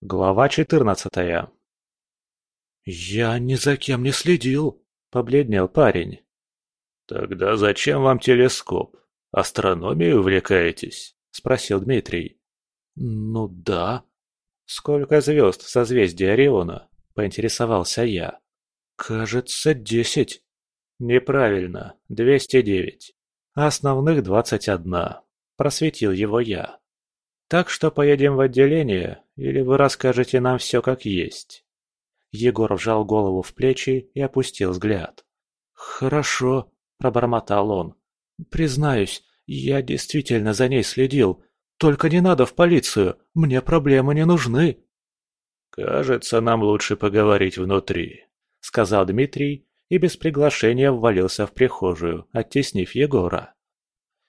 Глава четырнадцатая «Я ни за кем не следил», — побледнел парень. «Тогда зачем вам телескоп? Астрономией увлекаетесь?» — спросил Дмитрий. «Ну да». «Сколько звезд в созвездии Ориона?» — поинтересовался я. «Кажется, десять». «Неправильно, двести девять. Основных двадцать одна», — просветил его я. «Так что поедем в отделение, или вы расскажете нам все как есть?» Егор вжал голову в плечи и опустил взгляд. «Хорошо», — пробормотал он. «Признаюсь, я действительно за ней следил. Только не надо в полицию, мне проблемы не нужны». «Кажется, нам лучше поговорить внутри», — сказал Дмитрий и без приглашения ввалился в прихожую, оттеснив Егора.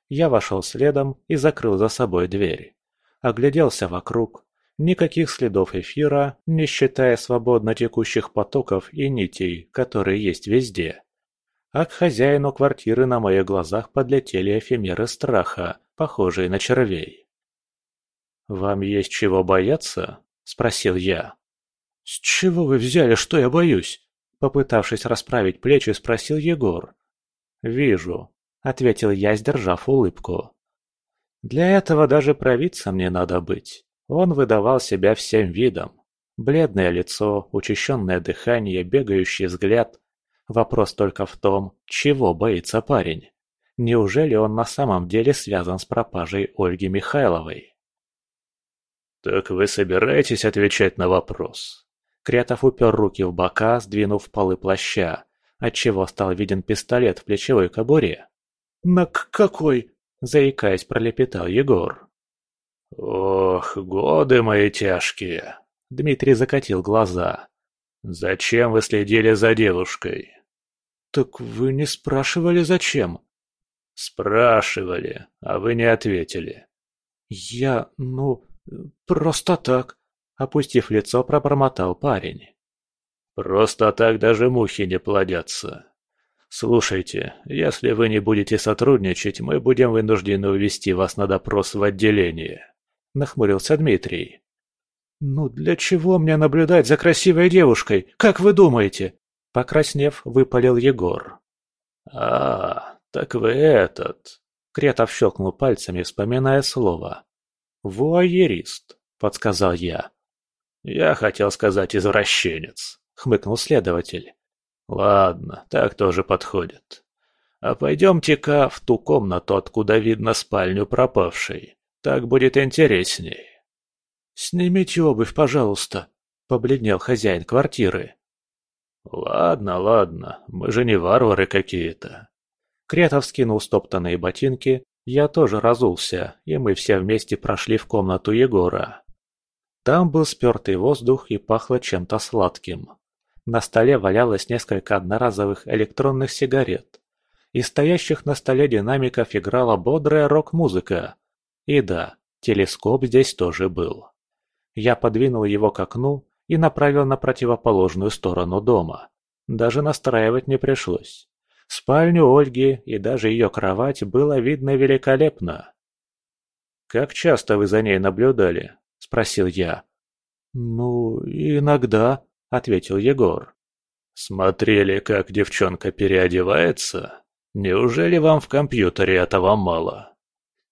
Я вошел следом и закрыл за собой дверь. Огляделся вокруг. Никаких следов эфира, не считая свободно текущих потоков и нитей, которые есть везде. А к хозяину квартиры на моих глазах подлетели эфемеры страха, похожие на червей. «Вам есть чего бояться?» – спросил я. «С чего вы взяли, что я боюсь?» Попытавшись расправить плечи, спросил Егор. «Вижу», — ответил я, сдержав улыбку. «Для этого даже провидцем мне надо быть. Он выдавал себя всем видом. Бледное лицо, учащенное дыхание, бегающий взгляд. Вопрос только в том, чего боится парень. Неужели он на самом деле связан с пропажей Ольги Михайловой? «Так вы собираетесь отвечать на вопрос?» Кретов упер руки в бока, сдвинув полы плаща, отчего стал виден пистолет в плечевой кобуре. «На какой?» – заикаясь, пролепетал Егор. «Ох, годы мои тяжкие!» – Дмитрий закатил глаза. «Зачем вы следили за девушкой?» «Так вы не спрашивали, зачем?» «Спрашивали, а вы не ответили». «Я, ну, просто так», – опустив лицо, пробормотал парень. «Просто так даже мухи не плодятся. Слушайте, если вы не будете сотрудничать, мы будем вынуждены увести вас на допрос в отделение». – нахмурился Дмитрий. «Ну для чего мне наблюдать за красивой девушкой, как вы думаете?» – покраснев, выпалил Егор. «А, так вы этот...» – Кретов щелкнул пальцами, вспоминая слово. «Вуайерист», – подсказал я. «Я хотел сказать извращенец», – хмыкнул следователь. «Ладно, так тоже подходит. А пойдемте-ка в ту комнату, откуда видно спальню пропавшей. Так будет интересней. «Снимите обувь, пожалуйста», — побледнел хозяин квартиры. «Ладно, ладно, мы же не варвары какие-то». Кретов скинул стоптанные ботинки, я тоже разулся, и мы все вместе прошли в комнату Егора. Там был спертый воздух и пахло чем-то сладким. На столе валялось несколько одноразовых электронных сигарет. Из стоящих на столе динамиков играла бодрая рок-музыка, и да, телескоп здесь тоже был. Я подвинул его к окну и направил на противоположную сторону дома. Даже настраивать не пришлось. Спальню Ольги и даже ее кровать было видно великолепно. «Как часто вы за ней наблюдали?» – спросил я. «Ну, иногда», – ответил Егор. «Смотрели, как девчонка переодевается? Неужели вам в компьютере этого мало?»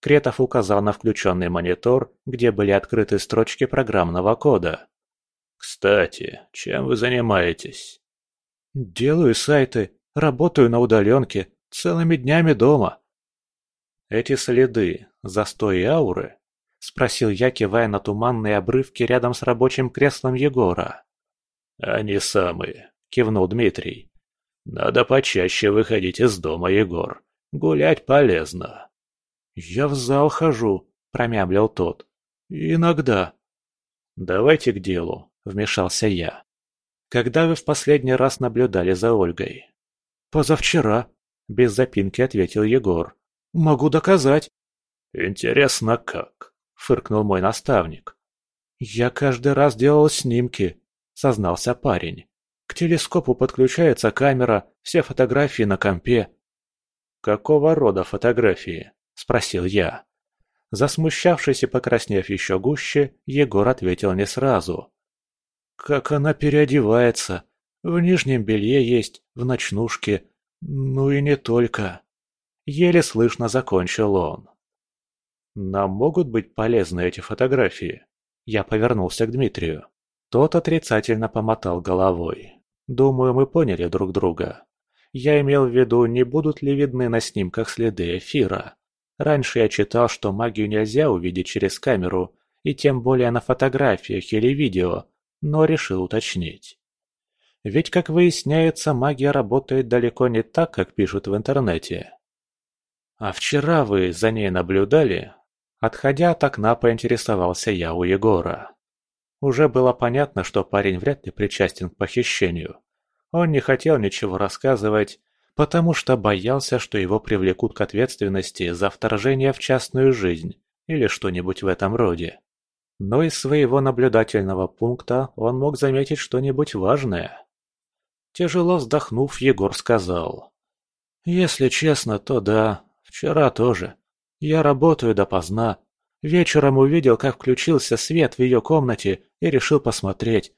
Кретов указал на включенный монитор, где были открыты строчки программного кода. «Кстати, чем вы занимаетесь?» «Делаю сайты, работаю на удаленке, целыми днями дома». «Эти следы, застой ауры?» – спросил я, кивая на туманные обрывки рядом с рабочим креслом Егора. «Они самые», – кивнул Дмитрий. «Надо почаще выходить из дома, Егор. Гулять полезно». «Я в зал хожу», – промямлил тот. «Иногда». «Давайте к делу», – вмешался я. «Когда вы в последний раз наблюдали за Ольгой?» «Позавчера», – без запинки ответил Егор. «Могу доказать». «Интересно как?» – фыркнул мой наставник. «Я каждый раз делал снимки», – сознался парень. «К телескопу подключается камера, все фотографии на компе». «Какого рода фотографии?» – спросил я. Засмущавшись и покраснев еще гуще, Егор ответил не сразу. «Как она переодевается! В нижнем белье есть, в ночнушке, ну и не только!» Еле слышно закончил он. «Нам могут быть полезны эти фотографии?» Я повернулся к Дмитрию. Тот отрицательно помотал головой. Думаю, мы поняли друг друга. Я имел в виду, не будут ли видны на снимках следы эфира. Раньше я читал, что магию нельзя увидеть через камеру, и тем более на фотографиях или видео, но решил уточнить. Ведь, как выясняется, магия работает далеко не так, как пишут в интернете. «А вчера вы за ней наблюдали?» Отходя от окна, поинтересовался я у Егора. Уже было понятно, что парень вряд ли причастен к похищению. Он не хотел ничего рассказывать, потому что боялся, что его привлекут к ответственности за вторжение в частную жизнь или что-нибудь в этом роде. Но из своего наблюдательного пункта он мог заметить что-нибудь важное. Тяжело вздохнув, Егор сказал. «Если честно, то да, вчера тоже. Я работаю допоздна, Вечером увидел, как включился свет в ее комнате и решил посмотреть.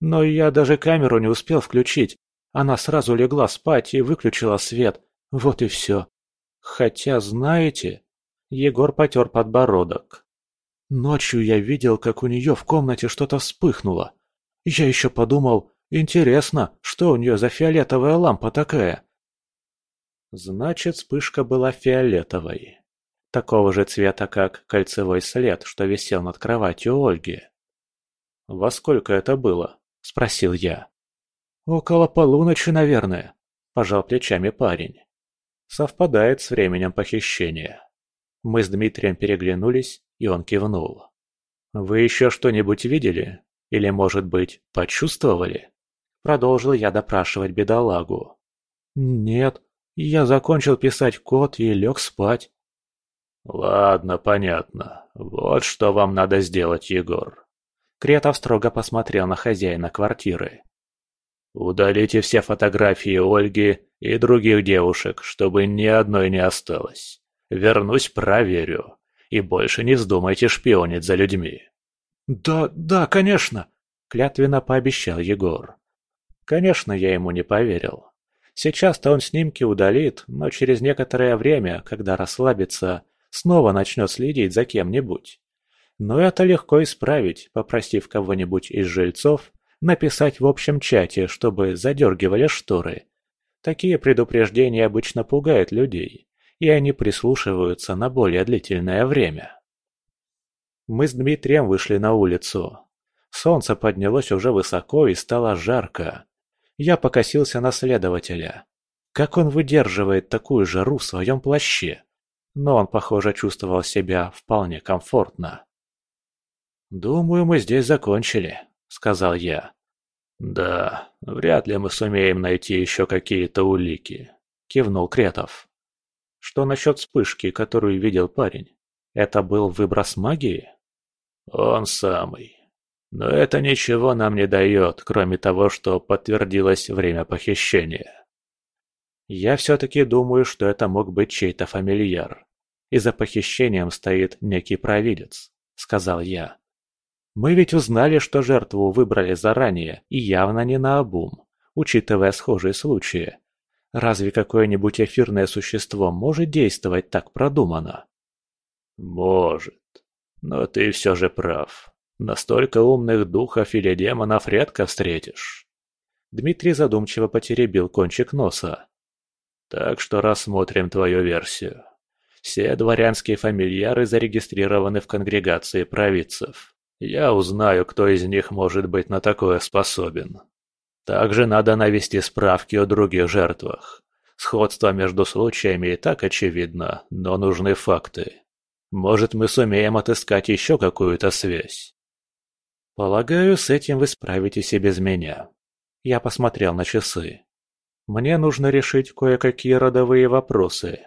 Но я даже камеру не успел включить. Она сразу легла спать и выключила свет. Вот и все. Хотя, знаете... Егор потер подбородок. Ночью я видел, как у нее в комнате что-то вспыхнуло. Я еще подумал, интересно, что у нее за фиолетовая лампа такая? Значит, вспышка была фиолетовой такого же цвета, как кольцевой след, что висел над кроватью Ольги. «Во сколько это было?» – спросил я. «Около полуночи, наверное», – пожал плечами парень. Совпадает с временем похищения. Мы с Дмитрием переглянулись, и он кивнул. «Вы еще что-нибудь видели? Или, может быть, почувствовали?» Продолжил я допрашивать бедолагу. «Нет, я закончил писать код и лег спать», «Ладно, понятно. Вот что вам надо сделать, Егор». Кретов строго посмотрел на хозяина квартиры. «Удалите все фотографии Ольги и других девушек, чтобы ни одной не осталось. Вернусь, проверю. И больше не вздумайте шпионить за людьми». «Да, да, конечно», — клятвенно пообещал Егор. Конечно, я ему не поверил. Сейчас-то он снимки удалит, но через некоторое время, когда расслабится, снова начнет следить за кем-нибудь. Но это легко исправить, попросив кого-нибудь из жильцов написать в общем чате, чтобы задергивали шторы. Такие предупреждения обычно пугают людей, и они прислушиваются на более длительное время. Мы с Дмитрием вышли на улицу. Солнце поднялось уже высоко и стало жарко. Я покосился на следователя. Как он выдерживает такую жару в своем плаще? Но он, похоже, чувствовал себя вполне комфортно. «Думаю, мы здесь закончили», — сказал я. «Да, вряд ли мы сумеем найти еще какие-то улики», — кивнул Кретов. «Что насчет вспышки, которую видел парень? Это был выброс магии?» «Он самый. Но это ничего нам не дает, кроме того, что подтвердилось время похищения». «Я все-таки думаю, что это мог быть чей-то фамильяр и за похищением стоит некий провидец», — сказал я. «Мы ведь узнали, что жертву выбрали заранее и явно не наобум, учитывая схожие случаи. Разве какое-нибудь эфирное существо может действовать так продуманно?» «Может. Но ты все же прав. Настолько умных духов или демонов редко встретишь». Дмитрий задумчиво потеребил кончик носа. «Так что рассмотрим твою версию. Все дворянские фамильяры зарегистрированы в конгрегации провидцев. Я узнаю, кто из них может быть на такое способен. Также надо навести справки о других жертвах. Сходство между случаями и так очевидно, но нужны факты. Может, мы сумеем отыскать еще какую-то связь. Полагаю, с этим вы справитесь и без меня. Я посмотрел на часы. Мне нужно решить кое-какие родовые вопросы.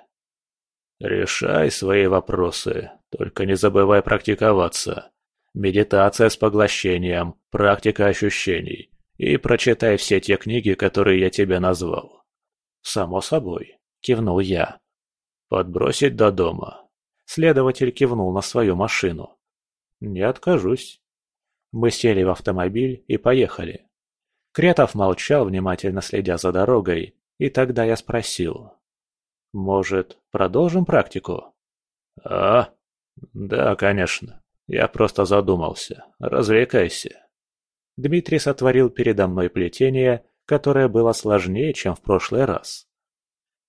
Решай свои вопросы, только не забывай практиковаться. Медитация с поглощением, практика ощущений. И прочитай все те книги, которые я тебе назвал. Само собой, кивнул я. Подбросить до дома. Следователь кивнул на свою машину. «Не откажусь». Мы сели в автомобиль и поехали. Кретов молчал, внимательно следя за дорогой, и тогда я спросил. «Может, продолжим практику?» «А? Да, конечно. Я просто задумался. Развлекайся». Дмитрий сотворил передо мной плетение, которое было сложнее, чем в прошлый раз.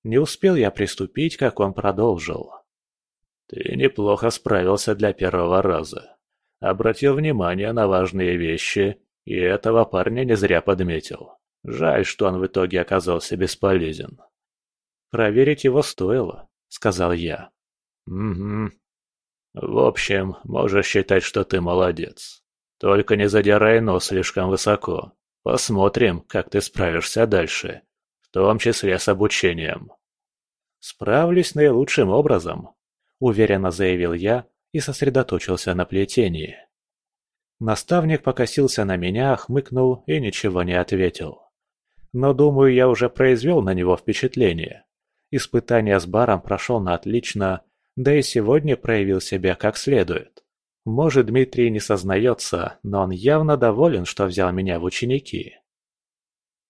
Не успел я приступить, как он продолжил. «Ты неплохо справился для первого раза. Обратил внимание на важные вещи, и этого парня не зря подметил. Жаль, что он в итоге оказался бесполезен». «Проверить его стоило», — сказал я. «Угу. В общем, можешь считать, что ты молодец. Только не задирай нос слишком высоко. Посмотрим, как ты справишься дальше, в том числе с обучением». «Справлюсь наилучшим образом», — уверенно заявил я и сосредоточился на плетении. Наставник покосился на меня, хмыкнул и ничего не ответил. Но, думаю, я уже произвел на него впечатление. Испытание с баром прошел на отлично, да и сегодня проявил себя как следует. Может, Дмитрий не сознается, но он явно доволен, что взял меня в ученики.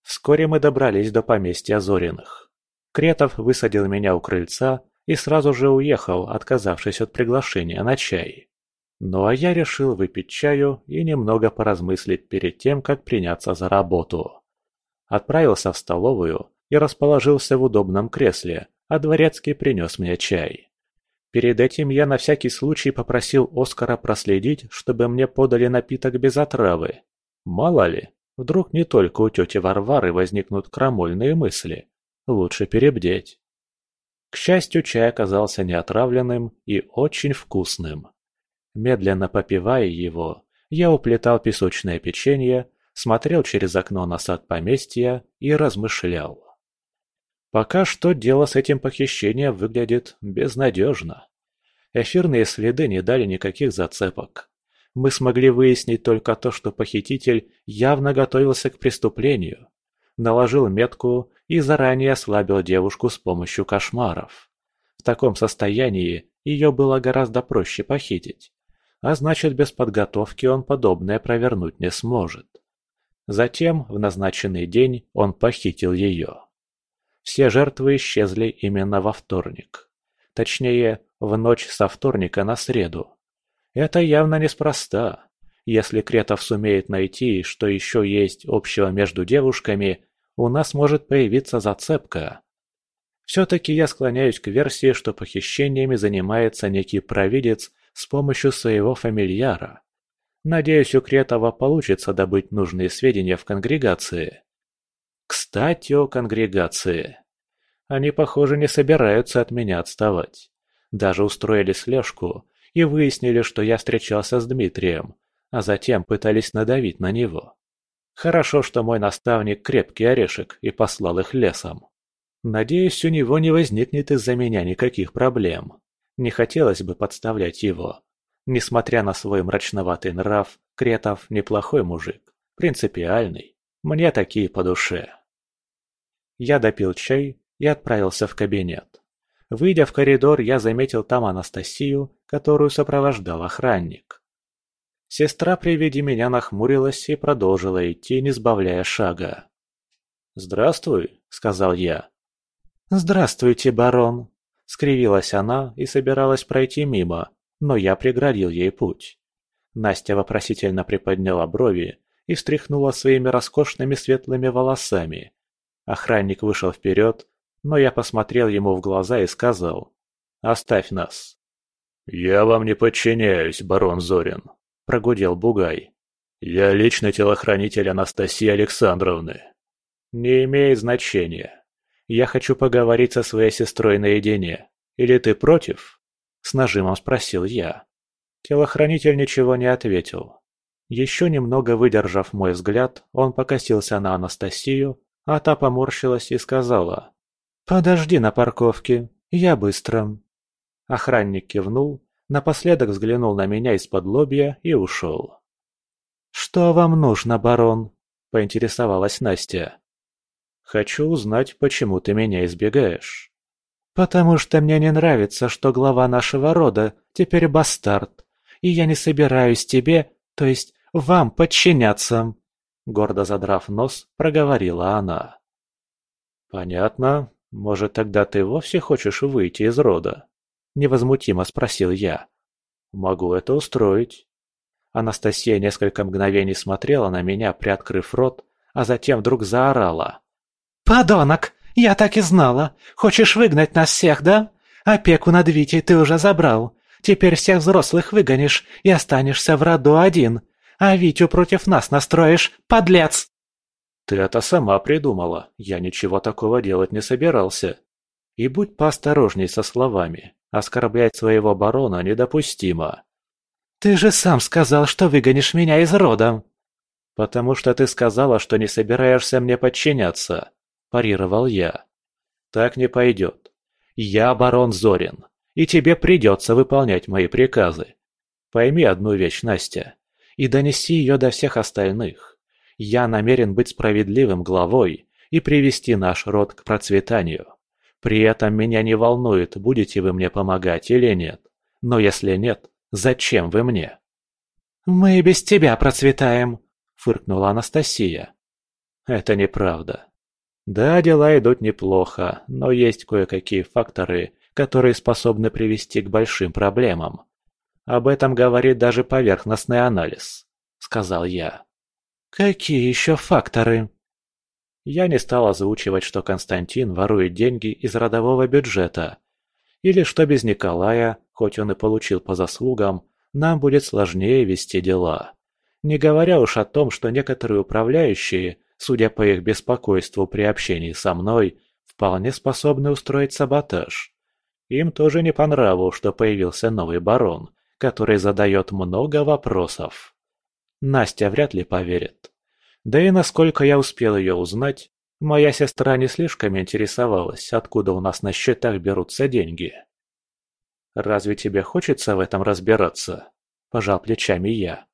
Вскоре мы добрались до поместья Зориных. Кретов высадил меня у крыльца и сразу же уехал, отказавшись от приглашения на чай. Ну а я решил выпить чаю и немного поразмыслить перед тем, как приняться за работу. Отправился в столовую и расположился в удобном кресле, а дворецкий принес мне чай. Перед этим я на всякий случай попросил Оскара проследить, чтобы мне подали напиток без отравы. Мало ли, вдруг не только у тети Варвары возникнут крамольные мысли. Лучше перебдеть. К счастью, чай оказался неотравленным и очень вкусным. Медленно попивая его, я уплетал песочное печенье, смотрел через окно на сад поместья и размышлял. Пока что дело с этим похищением выглядит безнадежно. Эфирные следы не дали никаких зацепок. Мы смогли выяснить только то, что похититель явно готовился к преступлению. Наложил метку и заранее ослабил девушку с помощью кошмаров. В таком состоянии ее было гораздо проще похитить. А значит, без подготовки он подобное провернуть не сможет. Затем, в назначенный день, он похитил ее. Все жертвы исчезли именно во вторник. Точнее, в ночь со вторника на среду. Это явно неспроста. Если Кретов сумеет найти, что еще есть общего между девушками, у нас может появиться зацепка. Все-таки я склоняюсь к версии, что похищениями занимается некий провидец с помощью своего фамильяра. Надеюсь, у Кретова получится добыть нужные сведения в конгрегации. Кстати, о конгрегации. Они, похоже, не собираются от меня отставать. Даже устроили слежку и выяснили, что я встречался с Дмитрием, а затем пытались надавить на него. Хорошо, что мой наставник крепкий орешек и послал их лесом. Надеюсь, у него не возникнет из-за меня никаких проблем. Не хотелось бы подставлять его. Несмотря на свой мрачноватый нрав, Кретов неплохой мужик, принципиальный. Мне такие по душе. Я допил чай и отправился в кабинет. Выйдя в коридор, я заметил там Анастасию, которую сопровождал охранник. Сестра при виде меня нахмурилась и продолжила идти, не сбавляя шага. «Здравствуй», — сказал я. «Здравствуйте, барон», — скривилась она и собиралась пройти мимо, но я преградил ей путь. Настя вопросительно приподняла брови и встряхнула своими роскошными светлыми волосами, Охранник вышел вперед, но я посмотрел ему в глаза и сказал «Оставь нас». «Я вам не подчиняюсь, барон Зорин», – прогудел Бугай. «Я личный телохранитель Анастасии Александровны». «Не имеет значения. Я хочу поговорить со своей сестрой наедине. Или ты против?» – с нажимом спросил я. Телохранитель ничего не ответил. Еще немного выдержав мой взгляд, он покосился на Анастасию, а та поморщилась и сказала. «Подожди на парковке, я быстро». Охранник кивнул, напоследок взглянул на меня из-под лобья и ушел. «Что вам нужно, барон?» – поинтересовалась Настя. «Хочу узнать, почему ты меня избегаешь». «Потому что мне не нравится, что глава нашего рода теперь бастард, и я не собираюсь тебе, то есть вам, подчиняться!» Гордо задрав нос, проговорила она. «Понятно. Может, тогда ты вовсе хочешь выйти из рода?» Невозмутимо спросил я. «Могу это устроить». Анастасия несколько мгновений смотрела на меня, приоткрыв рот, а затем вдруг заорала. «Подонок! Я так и знала! Хочешь выгнать нас всех, да? Опеку над Витей ты уже забрал. Теперь всех взрослых выгонишь и останешься в роду один. А Витю против нас настроишь, подлец!» «Ты это сама придумала. Я ничего такого делать не собирался. И будь поосторожней со словами. Оскорблять своего барона недопустимо». «Ты же сам сказал, что выгонишь меня из рода!» «Потому что ты сказала, что не собираешься мне подчиняться», – парировал я. «Так не пойдет. Я барон Зорин, и тебе придется выполнять мои приказы. Пойми одну вещь, Настя, и донеси ее до всех остальных. Я намерен быть справедливым главой и привести наш род к процветанию. При этом меня не волнует, будете вы мне помогать или нет. Но если нет, зачем вы мне?» «Мы без тебя процветаем», — фыркнула Анастасия. «Это неправда. Да, дела идут неплохо, но есть кое-какие факторы, которые способны привести к большим проблемам. Об этом говорит даже поверхностный анализ», — сказал я. «Какие еще факторы?» Я не стал озвучивать, что Константин ворует деньги из родового бюджета. Или что без Николая, хоть он и получил по заслугам, нам будет сложнее вести дела. Не говоря уж о том, что некоторые управляющие, судя по их беспокойству при общении со мной, вполне способны устроить саботаж. Им тоже не по нраву, что появился новый барон, который задает много вопросов. Настя вряд ли поверит. Да и насколько я успел ее узнать, моя сестра не слишком интересовалась, откуда у нас на счетах берутся деньги. «Разве тебе хочется в этом разбираться?» – пожал плечами я.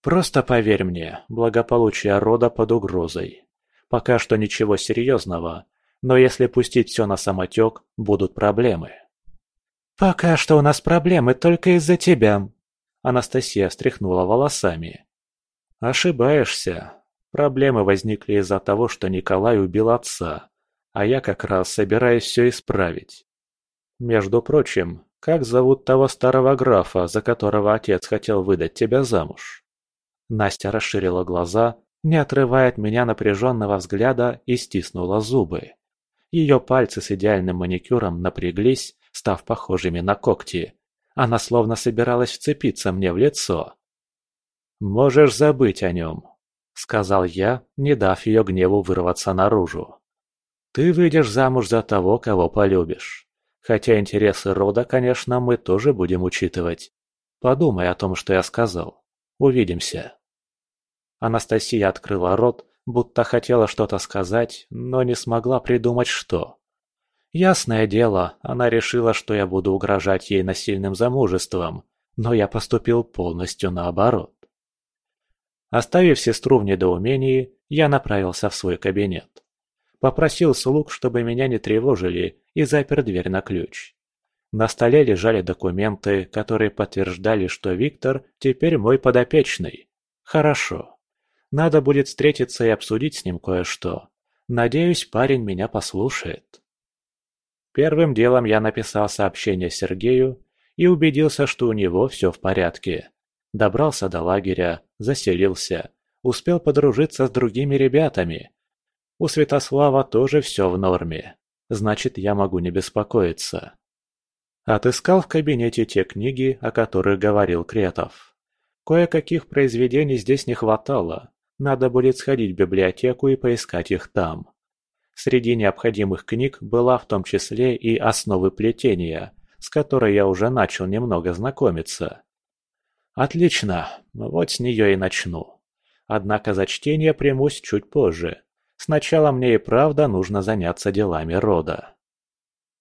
«Просто поверь мне, благополучие рода под угрозой. Пока что ничего серьезного, но если пустить все на самотек, будут проблемы». «Пока что у нас проблемы только из-за тебя», – Анастасия встряхнула волосами. «Ошибаешься. Проблемы возникли из-за того, что Николай убил отца, а я как раз собираюсь все исправить. Между прочим, как зовут того старого графа, за которого отец хотел выдать тебя замуж?» Настя расширила глаза, не отрывая от меня напряженного взгляда и стиснула зубы. Ее пальцы с идеальным маникюром напряглись, став похожими на когти. Она словно собиралась вцепиться мне в лицо. «Можешь забыть о нем сказал я, не дав ее гневу вырваться наружу. «Ты выйдешь замуж за того, кого полюбишь. Хотя интересы рода, конечно, мы тоже будем учитывать. Подумай о том, что я сказал. Увидимся». Анастасия открыла рот, будто хотела что-то сказать, но не смогла придумать что. Ясное дело, она решила, что я буду угрожать ей насильным замужеством, но я поступил полностью наоборот. Оставив сестру в недоумении, я направился в свой кабинет. Попросил слуг, чтобы меня не тревожили, и запер дверь на ключ. На столе лежали документы, которые подтверждали, что Виктор теперь мой подопечный. Хорошо. Надо будет встретиться и обсудить с ним кое-что. Надеюсь, парень меня послушает. Первым делом я написал сообщение Сергею и убедился, что у него все в порядке. Добрался до лагеря, заселился, успел подружиться с другими ребятами. У Святослава тоже все в норме, значит, я могу не беспокоиться. Отыскал в кабинете те книги, о которых говорил Кретов. Кое-каких произведений здесь не хватало, надо будет сходить в библиотеку и поискать их там. Среди необходимых книг была в том числе и «Основы плетения», с которой я уже начал немного знакомиться. Отлично, вот с нее и начну. Однако за чтение примусь чуть позже. Сначала мне и правда нужно заняться делами рода.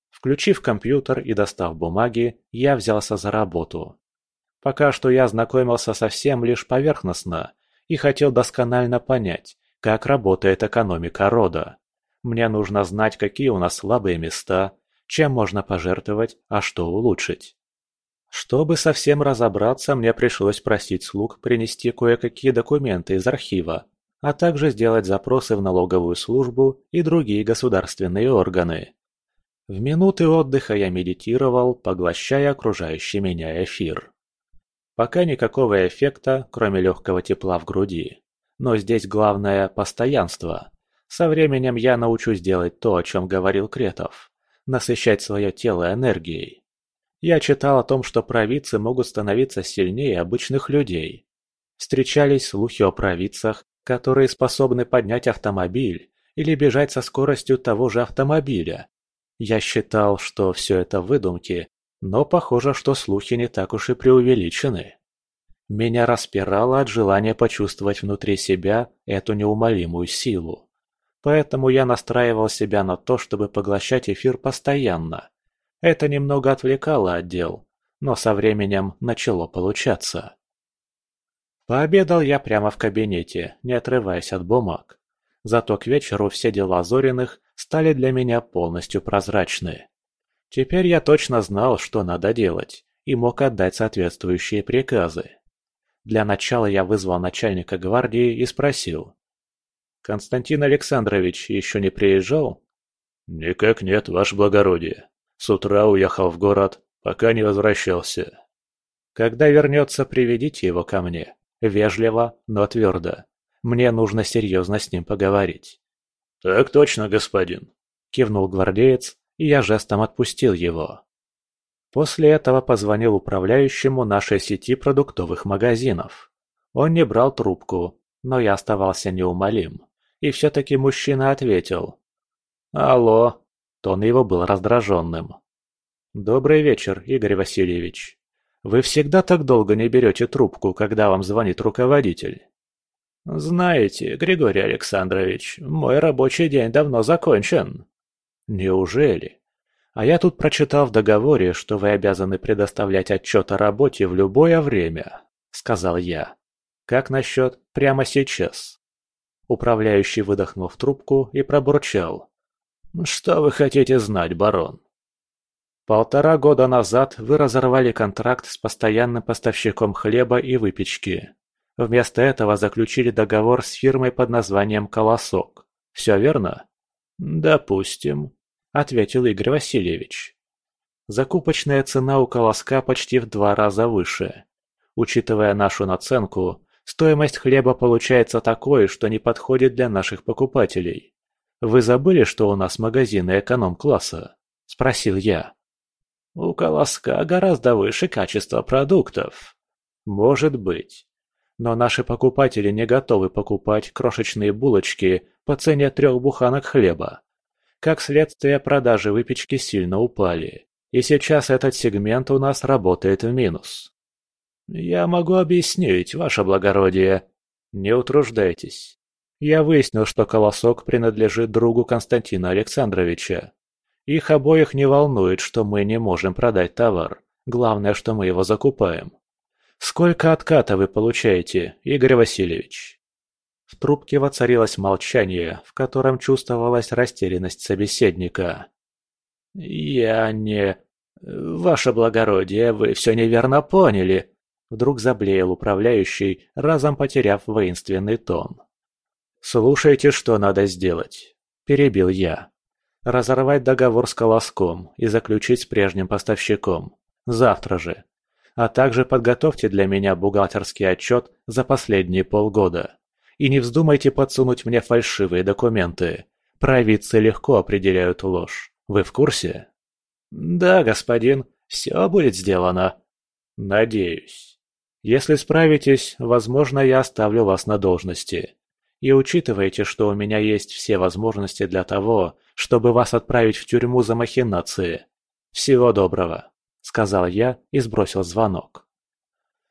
Включив компьютер и достав бумаги, я взялся за работу. Пока что я знакомился со всем лишь поверхностно и хотел досконально понять, как работает экономика рода. Мне нужно знать, какие у нас слабые места, чем можно пожертвовать, а что улучшить. Чтобы совсем разобраться, мне пришлось просить слуг принести кое-какие документы из архива, а также сделать запросы в налоговую службу и другие государственные органы. В минуты отдыха я медитировал, поглощая окружающий меня эфир. Пока никакого эффекта, кроме легкого тепла в груди. Но здесь главное – постоянство. Со временем я научусь делать то, о чем говорил Кретов – насыщать свое тело энергией. Я читал о том, что провидцы могут становиться сильнее обычных людей. Встречались слухи о провидцах, которые способны поднять автомобиль или бежать со скоростью того же автомобиля. Я считал, что все это выдумки, но похоже, что слухи не так уж и преувеличены. Меня распирало от желания почувствовать внутри себя эту неумолимую силу. Поэтому я настраивал себя на то, чтобы поглощать эфир постоянно, это немного отвлекало от дел, но со временем начало получаться. Пообедал я прямо в кабинете, не отрываясь от бумаг. Зато к вечеру все дела Зориных стали для меня полностью прозрачны. Теперь я точно знал, что надо делать, и мог отдать соответствующие приказы. Для начала я вызвал начальника гвардии и спросил. «Константин Александрович еще не приезжал?» «Никак нет, ваше благородие. С утра уехал в город, пока не возвращался. Когда вернется, приведите его ко мне. Вежливо, но твердо. Мне нужно серьезно с ним поговорить. «Так точно, господин», – кивнул гвардеец, и я жестом отпустил его. После этого позвонил управляющему нашей сети продуктовых магазинов. Он не брал трубку, но я оставался неумолим. И все-таки мужчина ответил. «Алло, Тон его был раздраженным. «Добрый вечер, Игорь Васильевич. Вы всегда так долго не берете трубку, когда вам звонит руководитель?» «Знаете, Григорий Александрович, мой рабочий день давно закончен». «Неужели? А я тут прочитал в договоре, что вы обязаны предоставлять отчет о работе в любое время», — сказал я. «Как насчет прямо сейчас?» Управляющий выдохнул в трубку и пробурчал. «Что вы хотите знать, барон?» Полтора года назад вы разорвали контракт с постоянным поставщиком хлеба и выпечки. Вместо этого заключили договор с фирмой под названием «Колосок». Все верно? «Допустим», — ответил Игорь Васильевич. Закупочная цена у колоска почти в два раза выше. Учитывая нашу наценку, стоимость хлеба получается такой, что не подходит для наших покупателей. «Вы забыли, что у нас магазины эконом-класса?» – спросил я. «У колоска гораздо выше качество продуктов». «Может быть. Но наши покупатели не готовы покупать крошечные булочки по цене трех буханок хлеба. Как следствие, продажи выпечки сильно упали, и сейчас этот сегмент у нас работает в минус». «Я могу объяснить, ваше благородие». «Не утруждайтесь. Я выяснил, что колосок принадлежит другу Константина Александровича. Их обоих не волнует, что мы не можем продать товар. Главное, что мы его закупаем. Сколько отката вы получаете, Игорь Васильевич? В трубке воцарилось молчание, в котором чувствовалась растерянность собеседника. «Я не... Ваше благородие, вы все неверно поняли!» Вдруг заблеял управляющий, разом потеряв воинственный тон. «Слушайте, что надо сделать», – перебил я. «Разорвать договор с Колоском и заключить с прежним поставщиком. Завтра же. А также подготовьте для меня бухгалтерский отчет за последние полгода. И не вздумайте подсунуть мне фальшивые документы. Провидцы легко определяют ложь. Вы в курсе?» «Да, господин, все будет сделано». «Надеюсь. Если справитесь, возможно, я оставлю вас на должности. И учитывайте, что у меня есть все возможности для того, чтобы вас отправить в тюрьму за махинации. Всего доброго», — сказал я и сбросил звонок.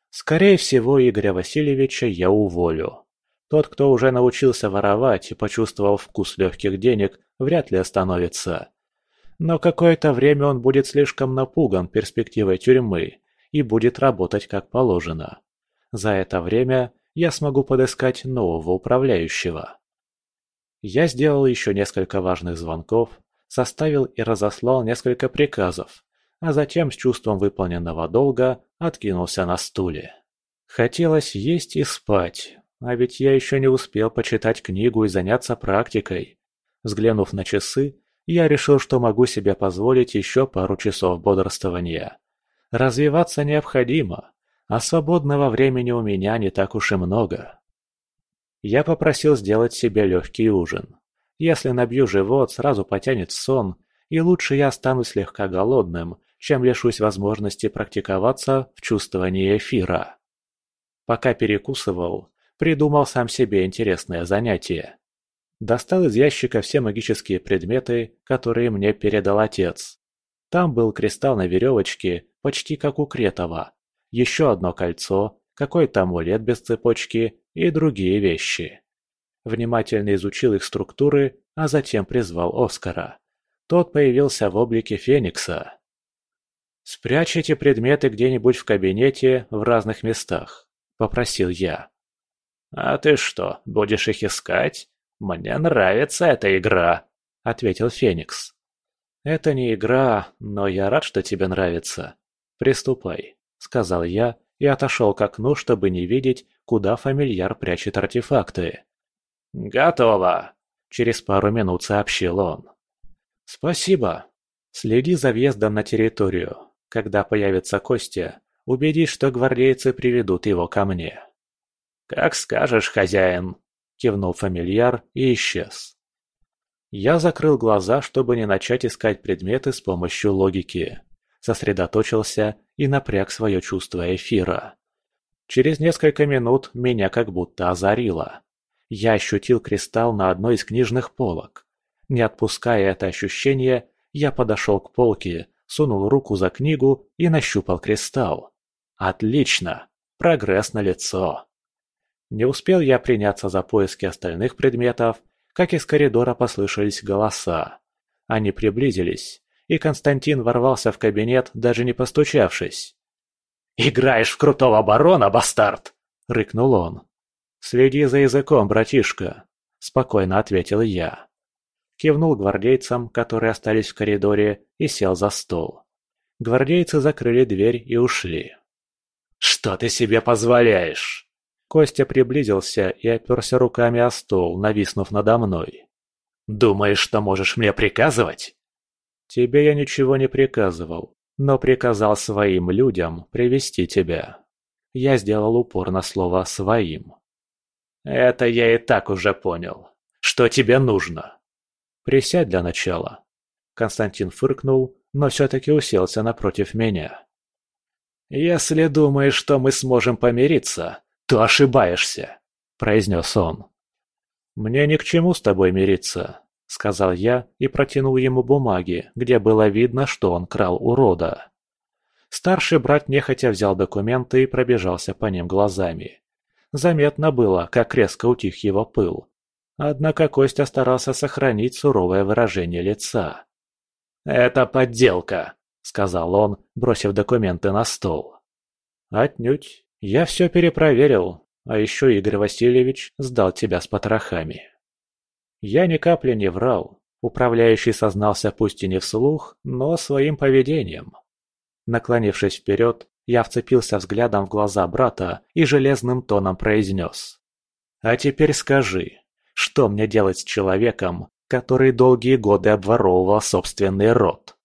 Скорее всего, Игоря Васильевича я уволю. Тот, кто уже научился воровать и почувствовал вкус легких денег, вряд ли остановится. Но какое-то время он будет слишком напуган перспективой тюрьмы и будет работать как положено. За это время я смогу подыскать нового управляющего. Я сделал еще несколько важных звонков, составил и разослал несколько приказов, а затем с чувством выполненного долга откинулся на стуле. Хотелось есть и спать, а ведь я еще не успел почитать книгу и заняться практикой. Взглянув на часы, я решил, что могу себе позволить еще пару часов бодрствования. Развиваться необходимо, а свободного времени у меня не так уж и много. Я попросил сделать себе легкий ужин. Если набью живот, сразу потянет сон, и лучше я останусь слегка голодным, чем лишусь возможности практиковаться в чувствовании эфира. Пока перекусывал, придумал сам себе интересное занятие. Достал из ящика все магические предметы, которые мне передал отец. Там был кристалл на веревочке, почти как у Кретова, еще одно кольцо, какой-то амулет без цепочки и другие вещи. Внимательно изучил их структуры, а затем призвал Оскара. Тот появился в облике Феникса. «Спрячь эти предметы где-нибудь в кабинете в разных местах», — попросил я. «А ты что, будешь их искать? Мне нравится эта игра», — ответил Феникс. «Это не игра, но я рад, что тебе нравится. Приступай», — сказал я и отошел к окну, чтобы не видеть, куда фамильяр прячет артефакты. «Готово!» — через пару минут сообщил он. «Спасибо. Следи за въездом на территорию. Когда появится Костя, убедись, что гвардейцы приведут его ко мне». «Как скажешь, хозяин!» – кивнул фамильяр и исчез. Я закрыл глаза, чтобы не начать искать предметы с помощью логики. Сосредоточился и напряг свое чувство эфира. Через несколько минут меня как будто озарило. Я ощутил кристалл на одной из книжных полок. Не отпуская это ощущение, я подошел к полке, сунул руку за книгу и нащупал кристалл. Отлично! Прогресс на лицо. Не успел я приняться за поиски остальных предметов, как из коридора послышались голоса. Они приблизились, и Константин ворвался в кабинет, даже не постучавшись. «Играешь в крутого барона, бастард!» — рыкнул он. «Следи за языком, братишка», — спокойно ответил я. Кивнул гвардейцам, которые остались в коридоре, и сел за стол. Гвардейцы закрыли дверь и ушли. «Что ты себе позволяешь?» Костя приблизился и оперся руками о стол, нависнув надо мной. «Думаешь, что можешь мне приказывать?» «Тебе я ничего не приказывал, но приказал своим людям привести тебя». Я сделал упор на слово «своим». «Это я и так уже понял. Что тебе нужно?» «Присядь для начала». Константин фыркнул, но все-таки уселся напротив меня. «Если думаешь, что мы сможем помириться, то ошибаешься», — произнес он. «Мне ни к чему с тобой мириться», — сказал я и протянул ему бумаги, где было видно, что он крал урода. Старший брат нехотя взял документы и пробежался по ним глазами. Заметно было, как резко утих его пыл. Однако Костя старался сохранить суровое выражение лица. «Это подделка», — сказал он, бросив документы на стол. «Отнюдь. Я все перепроверил, а еще Игорь Васильевич сдал тебя с потрохами». Я ни капли не врал. Управляющий сознался пусть и не вслух, но своим поведением. Наклонившись вперед, я вцепился взглядом в глаза брата и железным тоном произнес. «А теперь скажи, что мне делать с человеком, который долгие годы обворовывал собственный род?»